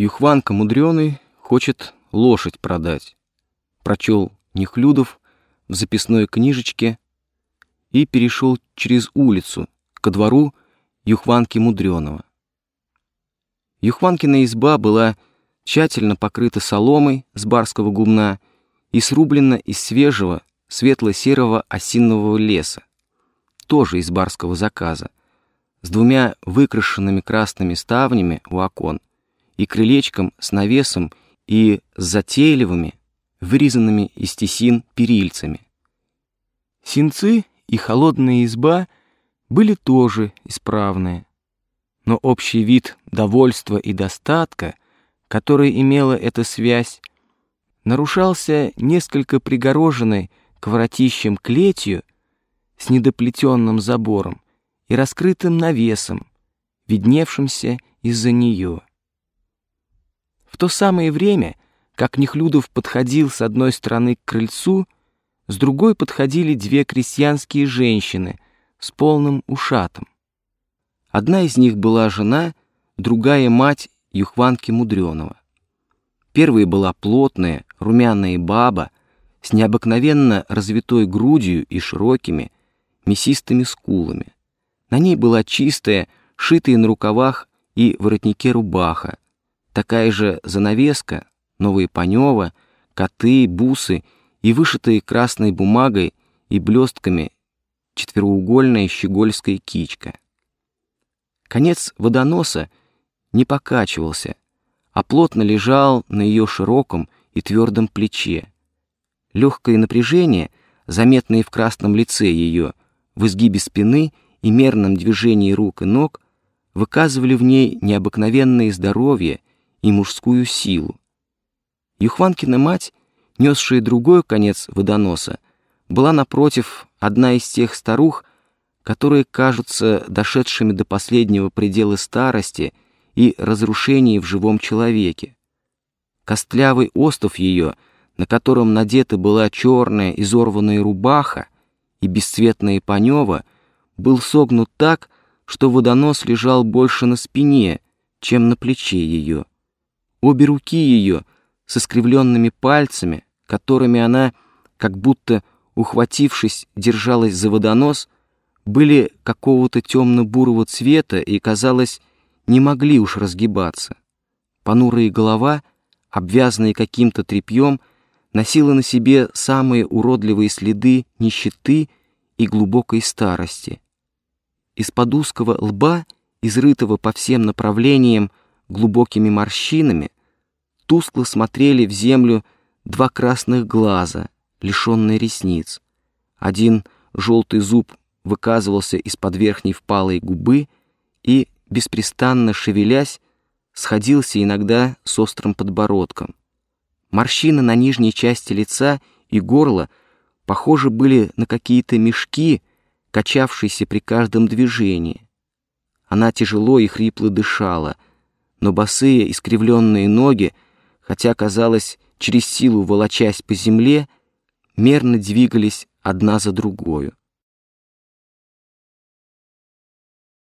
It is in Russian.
Юхванка мудреный хочет лошадь продать. Прочел Нехлюдов в записной книжечке и перешел через улицу ко двору Юхванки Мудреного. Юхванкина изба была тщательно покрыта соломой с барского гумна и срублена из свежего светло-серого осинового леса, тоже из барского заказа, с двумя выкрашенными красными ставнями у окон и крылечком с навесом и с затейливыми, вырезанными из тесин перильцами. Синцы и холодная изба были тоже исправные, но общий вид довольства и достатка, который имела эта связь, нарушался несколько пригороженной к воротищам клетью с недоплетенным забором и раскрытым навесом, видневшимся из-за нее. То самое время, как Нехлюдов подходил с одной стороны к крыльцу, с другой подходили две крестьянские женщины с полным ушатом. Одна из них была жена, другая — мать Юхванки Мудреного. Первая была плотная, румяная баба с необыкновенно развитой грудью и широкими, мясистыми скулами. На ней была чистая, шитая на рукавах и воротнике рубаха, такая же занавеска, новые панева, коты, бусы и вышитые красной бумагой и блестками четвероугольная щегольская кичка. Конец водоноса не покачивался, а плотно лежал на ее широком и твердом плече. Легкое напряжение, заметное в красном лице ее, в изгибе спины и мерном движении рук и ног, выказывали в ней необыкновенное здоровье и мужскую силу. Юхванкина мать, несшая другой конец водоноса, была, напротив, одна из тех старух, которые кажутся дошедшими до последнего предела старости и разрушений в живом человеке. Костлявый остов ее, на котором надета была черная изорванная рубаха и бесцветная панева, был согнут так, что водонос лежал больше на спине, чем на плече ее. Обе руки ее с искривленными пальцами, которыми она, как будто ухватившись, держалась за водонос, были какого-то темно-бурого цвета и, казалось, не могли уж разгибаться. Понурая голова, обвязанная каким-то тряпьем, носила на себе самые уродливые следы нищеты и глубокой старости. Из-под узкого лба, изрытого по всем направлениям, глубокими морщинами, тускло смотрели в землю два красных глаза, лишенные ресниц. Один желтый зуб выказывался из-под верхней впалой губы и, беспрестанно шевелясь, сходился иногда с острым подбородком. Морщины на нижней части лица и горла похожи были на какие-то мешки, качавшиеся при каждом движении. Она тяжело и хрипло дышала — но босые искривленные ноги, хотя, казалось, через силу волочась по земле, мерно двигались одна за другою.